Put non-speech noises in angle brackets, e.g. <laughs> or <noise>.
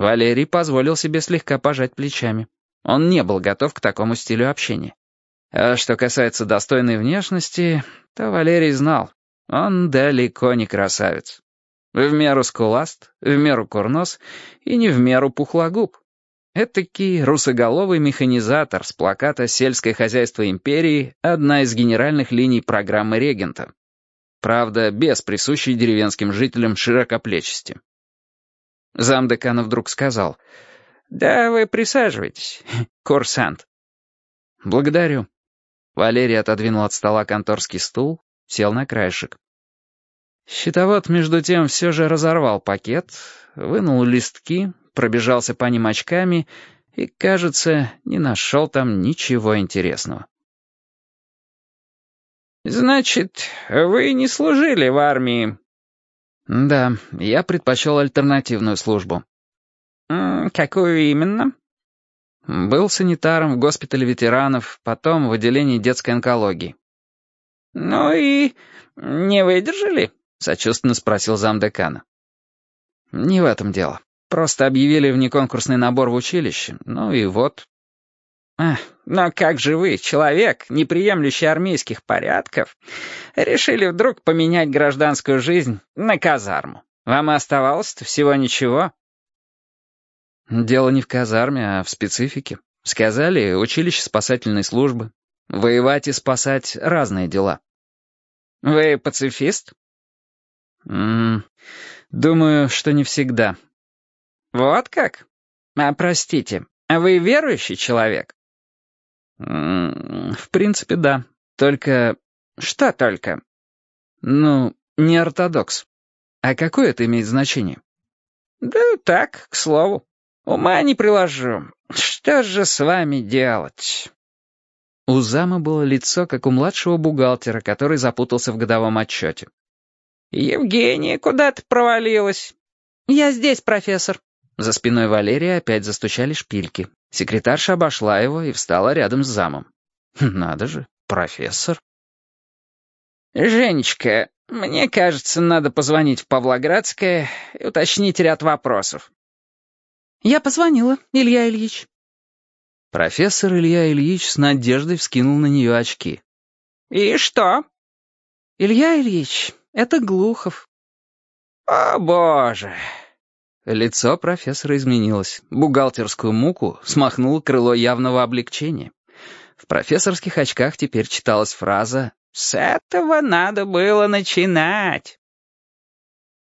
Валерий позволил себе слегка пожать плечами. Он не был готов к такому стилю общения. А что касается достойной внешности, то Валерий знал, он далеко не красавец. В меру скуласт, в меру курнос и не в меру пухлогуб. Этакий русоголовый механизатор с плаката «Сельское хозяйство империи» — одна из генеральных линий программы регента. Правда, без присущей деревенским жителям широкоплечести. Замдекана вдруг сказал, «Да вы присаживайтесь, <laughs> курсант». «Благодарю». Валерий отодвинул от стола конторский стул, сел на краешек. Щитовод, между тем, все же разорвал пакет, вынул листки, пробежался по ним очками и, кажется, не нашел там ничего интересного. «Значит, вы не служили в армии?» «Да, я предпочел альтернативную службу». «Какую именно?» «Был санитаром в госпитале ветеранов, потом в отделении детской онкологии». «Ну и не выдержали?» — сочувственно спросил замдекана. «Не в этом дело. Просто объявили внеконкурсный набор в училище, ну и вот». Ах, «Но как же вы, человек, не приемлющий армейских порядков, решили вдруг поменять гражданскую жизнь на казарму? Вам оставалось-то всего ничего?» «Дело не в казарме, а в специфике. Сказали, училище спасательной службы. Воевать и спасать — разные дела». «Вы пацифист?» М -м, «Думаю, что не всегда». «Вот как? А простите, а вы верующий человек?» «В принципе, да. Только...» «Что только?» «Ну, не ортодокс. А какое это имеет значение?» «Да так, к слову. Ума не приложу. Что же с вами делать?» У зама было лицо, как у младшего бухгалтера, который запутался в годовом отчете. «Евгения куда-то провалилась». «Я здесь, профессор». За спиной Валерия опять застучали шпильки. Секретарша обошла его и встала рядом с замом. <laughs> «Надо же, профессор». «Женечка, мне кажется, надо позвонить в Павлоградское и уточнить ряд вопросов». «Я позвонила, Илья Ильич». Профессор Илья Ильич с надеждой вскинул на нее очки. «И что?» «Илья Ильич, это Глухов». «О, боже!» Лицо профессора изменилось. Бухгалтерскую муку смахнуло крыло явного облегчения. В профессорских очках теперь читалась фраза «С этого надо было начинать».